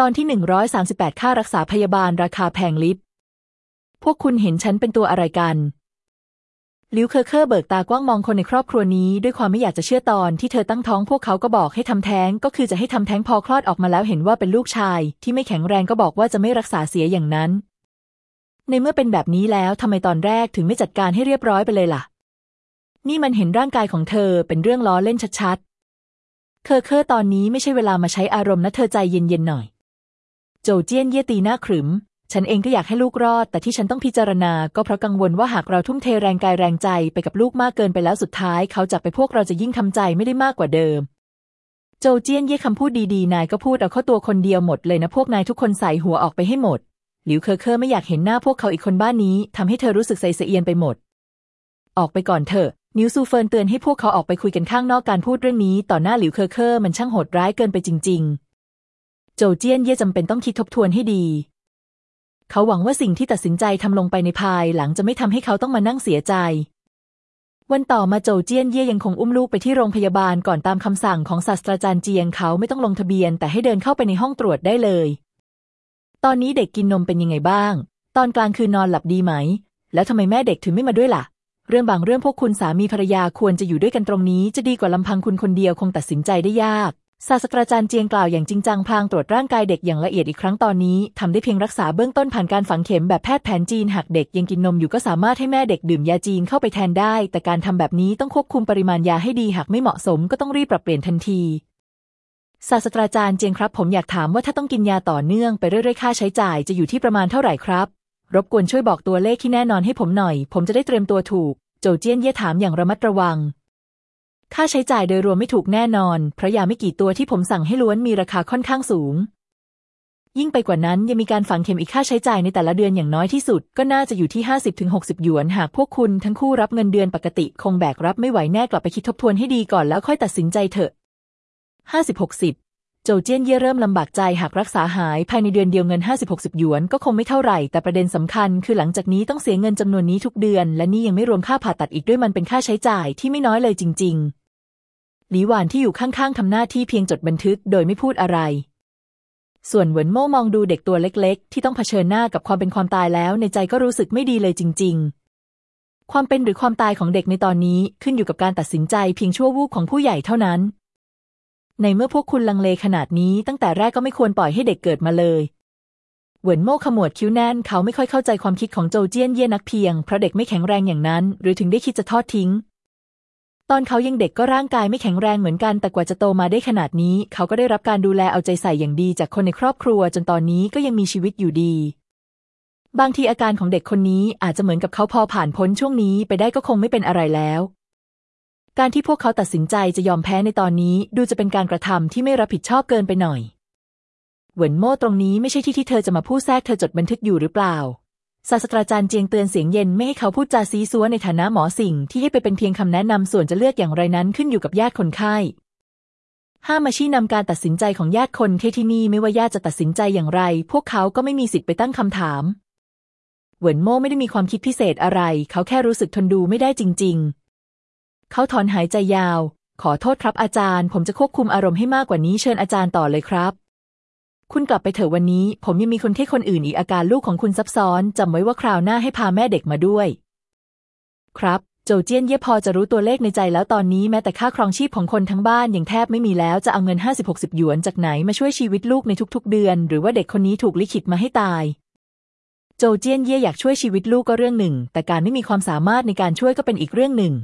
ตอนที่ 138 ค่ารักษาพยาบาลราคาแพงลิบ พวกคุณเห็นฉันเป็นตัวอะไรกันลิวเคอร์เคอร์เบิกตากว้างมองคนในครอบครัวนี้ด้วยความไม่อยากจะเชื่อตอนที่เธอตั้งท้องพวกเขาก็บอกให้ทำแท้ง ก็คือจะให้ทำแท้งพอคลอดออกมาแล้วเห็นว่าเป็นลูกชาย ที่ไม่แข็งแรงก็บอกว่าจะไม่รักษาเสียอย่างนั้น ในเมื่อเป็นแบบนี้แล้วทำไมตอนแรกถึงไม่จัดการให้เรียบร้อยไปเลยล่ะ นี่มันเห็นร่างกายของเธอเป็นเรื่องล้อเล่นชัดๆ เคอร์เคอร์ตอนนี้ไม่ใช่เวลามาใช้อารมณ์นะเธอใจเย็นๆหน่อย โจเจี้ยนเย่ตีหน้าขรึม ฉันเองก็อยากให้ลูกรอด แต่ที่ฉันต้องพิจารณาก็เพราะกังวลว่าหากเราทุ่มเทแรงกายแรงใจไปกับลูกมากเกินไปแล้วสุดท้าย เขาจากไปพวกเราจะยิ่งทำใจไม่ได้มากกว่าเดิมโจเจี้ยนเย่คำพูดดีๆ นายก็พูดเอาเข้าตัวคนเดียวหมดเลยนะพวกนายทุกคนไสหัวออกไปให้หมด หลิวเคอเคอไม่อยากเห็นหน้าพวกเขาอีกคนบ้านนี้ทำให้เธอรู้สึกสะอิดสะเอียนไปหมด ออกไปก่อนเถอะหนิวซูเฟินเตือนให้พวกเขาออกไปคุยกันข้างนอกการพูดเรื่องนี้ ต่อหน้าหลิวเคอเคอมันช่างโหดร้ายเกินไปจริง ๆ โจเจี้ยนเย่จำเป็นต้องคิดทบทวนให้ดี เขาหวังว่าสิ่งที่ตัดสินใจทำลงไปในภายหลังจะไม่ทำให้เขาต้องมานั่งเสียใจ วันต่อมาโจเจี้ยนเย่ยังคงอุ้มลูกไปที่โรงพยาบาลก่อนตามคำสั่งของศาสตราจารย์เจียงเขาไม่ต้องลงทะเบียน แต่ให้เดินเข้าไปในห้องตรวจได้เลย ตอนนี้เด็กกินนมเป็นยังไงบ้าง ตอนกลางคืนนอนหลับดีไหม แล้วทำไมแม่เด็กถึงไม่มาด้วยล่ะ เรื่องบางเรื่องพวกคุณสามีภรรยาควรจะอยู่ด้วยกันตรงนี้ จะดีกว่าลำพังคุณคนเดียวคงตัดสินใจได้ยาก ศาสตราจารย์เจียงกล่าวอย่างจริงจังพลางตรวจร่างกายเด็กอย่างละเอียดอีกครั้งตอนนี้ทำได้เพียงรักษาเบื้องต้นผ่านการฝังเข็มแบบแพทย์แผนจีนหากเด็กยังกินนมอยู่ก็สามารถให้แม่เด็กดื่มยาจีนเข้าไปแทนได้ แต่การทำแบบนี้ต้องควบคุมปริมาณยาให้ดีหากไม่เหมาะสมก็ต้องรีบปรับเปลี่ยนทันทีศาสตราจารย์เจียงครับ ผมอยากถามว่าถ้าต้องกินยาต่อเนื่องไปเรื่อยๆค่าใช้จ่ายจะอยู่ที่ประมาณเท่าไหร่ครับ รบกวนช่วยบอกตัวเลขที่แน่นอนให้ผมหน่อย ผมจะได้เตรียมตัวถูก โจเจี้ยนเย่ถามอย่างระมัดระวัง ค่าใช้จ่ายโดยรวมไม่ถูกแน่นอน เพราะยาไม่กี่ตัวที่ผมสั่งให้ล้วนมีราคาค่อนข้างสูง ยิ่งไปกว่านั้นยังมีการฝังเข็มอีกค่าใช้จ่ายในแต่ละเดือนอย่างน้อยที่สุด ก็น่าจะอยู่ที่ 50-60 หยวน หากพวกคุณทั้งคู่รับเงินเดือนปกติ คงแบกรับไม่ไหวแน่กลับไปคิดทบทวนให้ดีก่อนแล้วค่อยตัดสินใจเถอะ50-60โจเจี้ยนเย่เริ่มลำบากใจหากรักษาหายภายในเดือนเดียวเงิน 50-60 หยวนก็คงไม่เท่าไหร่ แต่ประเด็นสำคัญคือหลังจากนี้ต้องเสียเงินจำนวนนี้ทุกเดือน และนี่ยังไม่รวมค่าผ่าตัดอีกด้วยมันเป็นค่าใช้จ่ายที่ไม่น้อยเลยจริง ๆ หลีหวานที่อยู่ข้างๆทำหน้าที่เพียงจดบันทึกโดยไม่พูดอะไร ส่วนเหวินโม่มองดูเด็กตัวเล็กๆ ที่ต้องเผชิญหน้ากับความเป็นความตายแล้ว ในใจก็รู้สึกไม่ดีเลยจริง ๆ ความเป็นหรือความตายของเด็กในตอนนี้ขึ้นอยู่กับการตัดสินใจเพียงชั่ววูบของผู้ใหญ่เท่านั้น ในเมื่อพวกคุณลังเลขนาดนี้ตั้งแต่แรกก็ไม่ควรปล่อยให้เด็กเกิดมาเลยเหวินโม่ขมวดคิ้วแน่นเขาไม่ค่อยเข้าใจความคิดของโจเจี้ยนเย่นักเพียงเพราะเด็กไม่แข็งแรงอย่างนั้น หรือถึงได้คิดจะทอดทิ้ง ตอนเขายังเด็กก็ร่างกายไม่แข็งแรงเหมือนกัน แต่กว่าจะโตมาได้ขนาดนี้ เขาก็ได้รับการดูแลเอาใจใส่อย่างดีจากคนในครอบครัว จนตอนนี้ก็ยังมีชีวิตอยู่ดี บางทีอาการของเด็กคนนี้อาจจะเหมือนกับเขาพอผ่านพ้นช่วงนี้ไปได้ก็คงไม่เป็นอะไรแล้ว การที่พวกเขาตัดสินใจจะยอมแพ้ในตอนนี้ดูจะเป็นการกระทำที่ไม่รับผิดชอบเกินไปหน่อย เหวินโม่ตรงนี้ไม่ใช่ที่ที่เธอจะมาพูดแทรกเธอจดบันทึกอยู่หรือเปล่า ศาสตราจารย์เจียงเตือนเสียงเย็นไม่ให้เขาพูดจาซีซัวในฐานะหมอสิ่งที่ให้ไปเป็นเพียงคำแนะนำส่วนจะเลือกอย่างไรนั้นขึ้นอยู่กับญาติคนไข้ห้ามมาชี้นำการตัดสินใจของญาติคนไข้ที่นี่ไม่ว่าญาติจะตัดสินใจอย่างไร พวกเขาก็ไม่มีสิทธิ์ไปตั้งคำถาม เหวินโม่ไม่ได้มีความคิดพิเศษอะไร เขาแค่รู้สึกทนดูไม่ได้จริง ๆ เขาถอนหายใจยาว ขอโทษครับอาจารย์ ผมจะควบคุมอารมณ์ให้มากกว่านี้เชิญอาจารย์ต่อเลยครับ คุณกลับไปเถอะวันนี้ ผมยังมีคนที่คนอื่นอีกอาการลูกของคุณซับซ้อนจำไว้ว่าคราวหน้าให้พาแม่เด็กมาด้วย ครับ โจเจี้ยนเย่พอจะรู้ตัวเลขในใจแล้วตอนนี้แม้แต่ค่าครองชีพของคนทั้งบ้านยังแทบไม่มีแล้วจะเอาเงิน 50-60 หยวนจากไหนมาช่วยชีวิตลูกในทุกๆ เดือน หรือว่าเด็กคนนี้ถูกลิขิตมาให้ตาย โจเจี้ยนเย่อยากช่วยชีวิตลูกก็เรื่องหนึ่ง แต่การไม่มีความสามารถในการช่วยก็เป็นอีกเรื่องหนึ่ง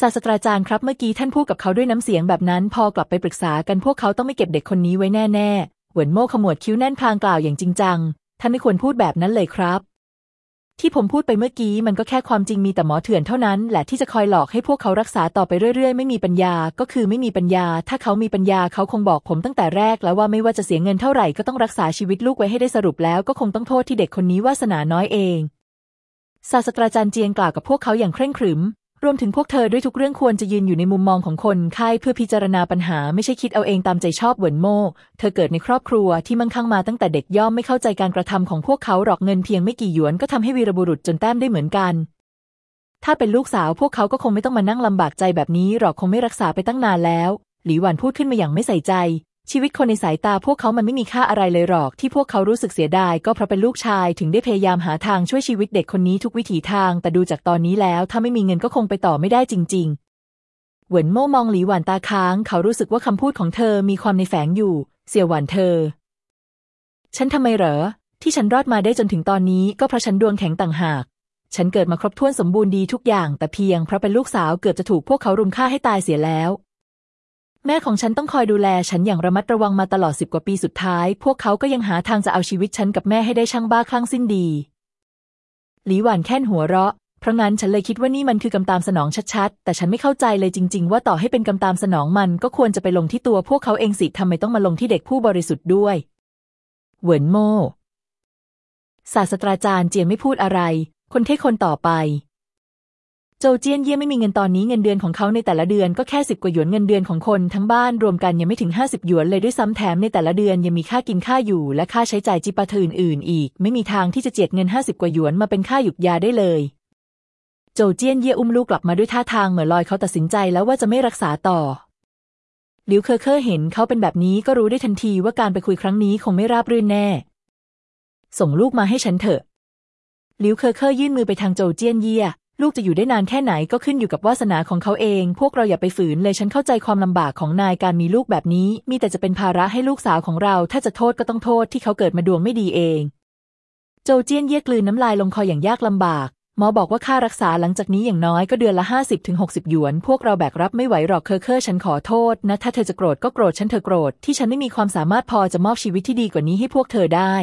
ศาสตราจารย์ครับเมื่อกี้ท่านพูดกับเขาด้วยน้ำเสียงแบบนั้น พอกลับไปปรึกษากันพวกเขาต้องไม่เก็บเด็กคนนี้ไว้แน่ๆเหวินโม่ขมวดคิ้วแน่นพลางกล่าวอย่างจริงจังท่านไม่ควรพูดแบบนั้นเลยครับ ที่ผมพูดไปเมื่อกี้มันก็แค่ความจริงมีแต่หมอเถื่อนเท่านั้นแหละที่จะคอยหลอกให้พวกเขารักษาต่อไปเรื่อยๆ ไม่มีปัญญาก็คือไม่มีปัญญา ถ้าเขามีปัญญาเขาคงบอกผมตั้งแต่แรก แล้วว่าไม่ว่าจะเสียเงินเท่าไหร่ก็ต้องรักษาชีวิตลูกไว้ให้ได้สรุปแล้วก็คงต้องโทษที่เด็กคนนี้วาสนาน้อยเองศาสตราจารย์เจียงกล่าวกับพวกเขาอย่างเคร่งขรึม รวมถึงพวกเธอด้วยทุกเรื่องควรจะยืนอยู่ในมุมมองของคนไข้เพื่อพิจารณาปัญหาไม่ใช่คิดเอาเองตามใจชอบเหวินโม่ เธอเกิดในครอบครัวที่มั่งคั่งมาตั้งแต่เด็กย่อมไม่เข้าใจการกระทำของพวกเขาหรอกเงินเพียงไม่กี่หยวนก็ทำให้วีรบุรุษจนแต้มได้เหมือนกัน ถ้าเป็นลูกสาวพวกเขาก็คงไม่ต้องมานั่งลำบากใจแบบนี้หรอกคงไม่รักษาไปตั้งนานแล้ว หลีหวันพูดขึ้นมาอย่างไม่ใส่ใจ ชีวิตคนในสายตาพวกเขามันไม่มีค่าอะไรเลยหรอก ที่พวกเขารู้สึกเสียดาย ก็เพราะเป็นลูกชายถึงได้พยายามหาทางช่วยชีวิตเด็กคนนี้ทุกวิถีทาง แต่ดูจากตอนนี้แล้วถ้าไม่มีเงินก็คงไปต่อไม่ได้จริง ๆ เหวินโม่มองหลีหวานตาค้าง เขารู้สึกว่าคำพูดของเธอมีความในแฝงอยู่ เสี่ยวหวานเธอ ฉันทำไมเหรอ ที่ฉันรอดมาได้จนถึงตอนนี้ ก็เพราะฉันดวงแข็งต่างหาก ฉันเกิดมาครบถ้วนสมบูรณ์ดีทุกอย่าง แต่เพียงเพราะเป็นลูกสาวเกือบจะถูกพวกเขารุมฆ่าให้ตายเสียแล้ว แม่ของฉันต้องคอยดูแลฉันอย่างระมัดระวังมาตลอดสิบกว่าปีสุดท้าย พวกเขาก็ยังหาทางจะเอาชีวิตฉันกับแม่ให้ได้ช่างบ้าคลั่งสิ้นดี หลีหวานแค่นหัวเราะ เพราะงั้นฉันเลยคิดว่านี่มันคือกำตามสนองชัดๆ แต่ฉันไม่เข้าใจเลยจริง ๆ ว่าต่อให้เป็นกำตามสนองมันก็ควรจะไปลงที่ตัวพวกเขาเองสิทำไมต้องมาลงที่เด็กผู้บริสุทธิ์ด้วยเหวินโมศาสตราจารย์เจียงไม่พูดอะไร คนเท่คนต่อไป โจเจี้ยนเย่ไม่มีเงินตอนนี้เงินเดือนของเขาในแต่ละเดือนก็แค่สิบกว่าหยวนเงินเดือนของคนทั้งบ้านรวมกันยังไม่ถึงห้าสิบหยวนเลยด้วยซ้ำแถมในแต่ละเดือนยังมีค่ากินค่าอยู่ และค่าใช้จ่ายจิปาถะอื่นๆอีก ไม่มีทางที่จะเจียดเงินห้าสิบกว่าหยวนมาเป็นค่าหยุกยาได้เลย โจเจี้ยนเย่อุ้มลูกกลับมาด้วยท่าทางเหมือนลอยเขาตัดสินใจแล้วว่าจะไม่รักษาต่อหลิวเคอเคอเห็นเขาเป็นแบบนี้ก็รู้ได้ทันทีว่าการไปคุยครั้งนี้คงไม่ราบรื่นแน่ ส่งลูกมาให้ฉันเถอะหลิวเคอเคอยื่นมือไปทางโจเจี้ยนเย่ ลูกจะอยู่ได้นานแค่ไหนก็ขึ้นอยู่กับวาสนาของเขาเอง พวกเราอย่าไปฝืนเลยฉันเข้าใจความลำบากของนายการมีลูกแบบนี้ มีแต่จะเป็นภาระให้ลูกสาวของเรา ถ้าจะโทษก็ต้องโทษที่เขาเกิดมาดวงไม่ดีเอง โจเจี้ยนเย่กลืนน้ำลายลงคออย่างยากลำบาก หมอบอกว่าค่ารักษาหลังจากนี้อย่างน้อยก็เดือนละห้าสิบถึงหกสิบหยวน พวกเราแบกรับไม่ไหวหรอกเคอเคอฉันขอโทษนะ ถ้าเธอจะโกรธก็โกรธฉันเธอโกรธที่ฉันไม่มีความสามารถพอจะมอบชีวิตที่ดีกว่านี้ให้พวกเธอได้